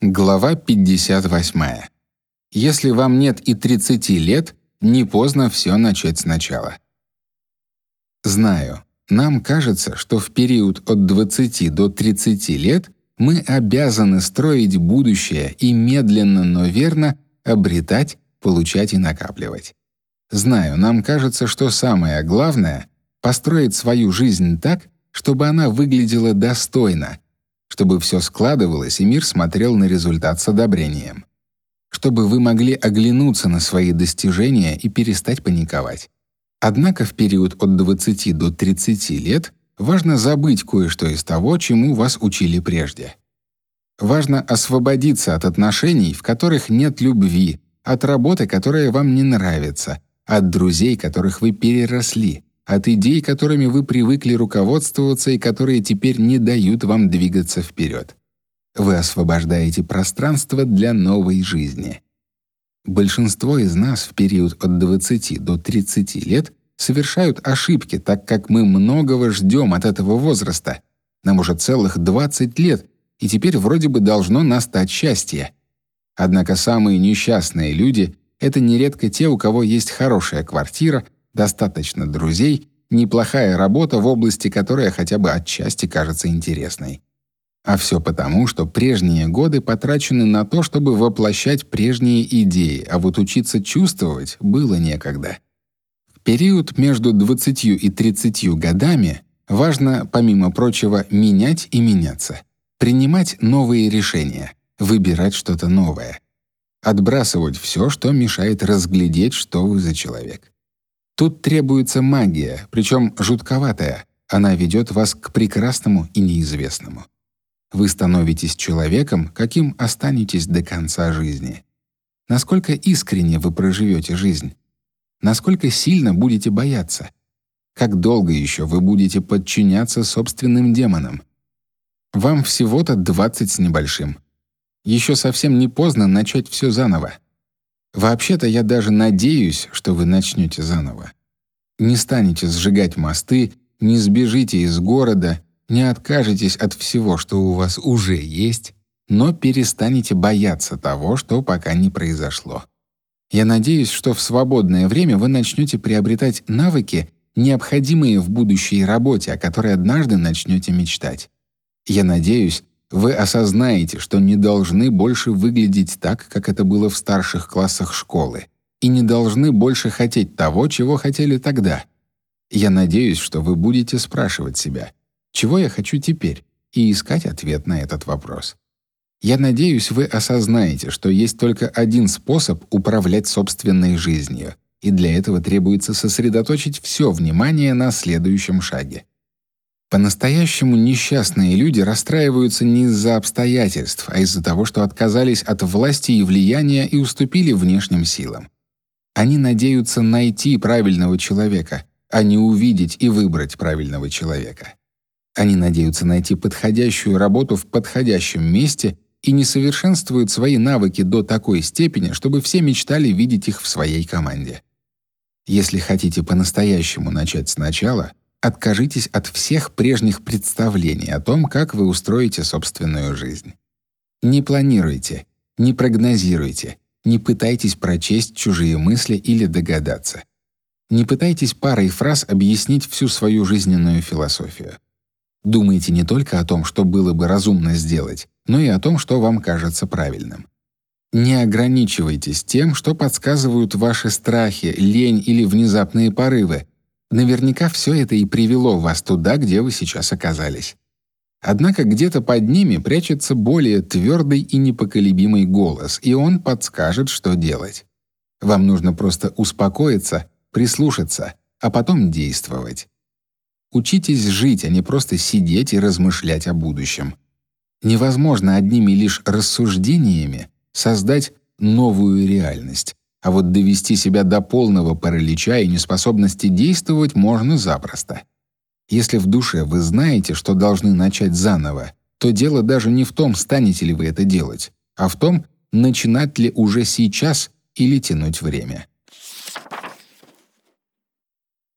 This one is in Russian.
Глава 58. Если вам нет и 30 лет, не поздно все начать сначала. Знаю, нам кажется, что в период от 20 до 30 лет мы обязаны строить будущее и медленно, но верно обретать, получать и накапливать. Знаю, нам кажется, что самое главное построить свою жизнь так, чтобы она выглядела достойно, чтобы все складывалось и мир смотрел на результат с одобрением. Чтобы вы могли оглянуться на свои достижения и перестать паниковать. Однако в период от 20 до 30 лет важно забыть кое-что из того, чему вас учили прежде. Важно освободиться от отношений, в которых нет любви, от работы, которая вам не нравится, от друзей, которых вы переросли, от идей, которыми вы привыкли руководствоваться и которые теперь не дают вам двигаться вперед. Вы освобождаете пространство для новой жизни. Большинство из нас в период от 20 до 30 лет совершают ошибки, так как мы многого ждем от этого возраста. Нам уже целых 20 лет, и теперь вроде бы должно настать счастье. Однако самые несчастные люди — это нередко те, у кого есть хорошая квартира — достаточно друзей, неплохая работа в области, которая хотя бы отчасти кажется интересной. А все потому, что прежние годы потрачены на то, чтобы воплощать прежние идеи, а вот учиться чувствовать было некогда. В период между 20 и 30 годами важно, помимо прочего, менять и меняться, принимать новые решения, выбирать что-то новое, отбрасывать все, что мешает разглядеть, что вы за человек. Тут требуется магия, причем жутковатая. Она ведет вас к прекрасному и неизвестному. Вы становитесь человеком, каким останетесь до конца жизни. Насколько искренне вы проживете жизнь? Насколько сильно будете бояться? Как долго еще вы будете подчиняться собственным демонам? Вам всего-то 20 с небольшим. Еще совсем не поздно начать все заново. Вообще-то я даже надеюсь, что вы начнете заново. Не станете сжигать мосты, не сбежите из города, не откажетесь от всего, что у вас уже есть, но перестанете бояться того, что пока не произошло. Я надеюсь, что в свободное время вы начнете приобретать навыки, необходимые в будущей работе, о которой однажды начнете мечтать. Я надеюсь, вы осознаете, что не должны больше выглядеть так, как это было в старших классах школы, и не должны больше хотеть того, чего хотели тогда. Я надеюсь, что вы будете спрашивать себя, чего я хочу теперь, и искать ответ на этот вопрос. Я надеюсь, вы осознаете, что есть только один способ управлять собственной жизнью, и для этого требуется сосредоточить все внимание на следующем шаге. По-настоящему несчастные люди расстраиваются не из-за обстоятельств, а из-за того, что отказались от власти и влияния и уступили внешним силам. Они надеются найти правильного человека, а не увидеть и выбрать правильного человека. Они надеются найти подходящую работу в подходящем месте и не совершенствуют свои навыки до такой степени, чтобы все мечтали видеть их в своей команде. Если хотите по-настоящему начать сначала, Откажитесь от всех прежних представлений о том, как вы устроите собственную жизнь. Не планируйте, не прогнозируйте, не пытайтесь прочесть чужие мысли или догадаться. Не пытайтесь парой фраз объяснить всю свою жизненную философию. Думайте не только о том, что было бы разумно сделать, но и о том, что вам кажется правильным. Не ограничивайтесь тем, что подсказывают ваши страхи, лень или внезапные порывы, Наверняка все это и привело вас туда, где вы сейчас оказались. Однако где-то под ними прячется более твердый и непоколебимый голос, и он подскажет, что делать. Вам нужно просто успокоиться, прислушаться, а потом действовать. Учитесь жить, а не просто сидеть и размышлять о будущем. Невозможно одними лишь рассуждениями создать новую реальность. А вот довести себя до полного паралича и неспособности действовать можно запросто. Если в душе вы знаете, что должны начать заново, то дело даже не в том, станете ли вы это делать, а в том, начинать ли уже сейчас или тянуть время.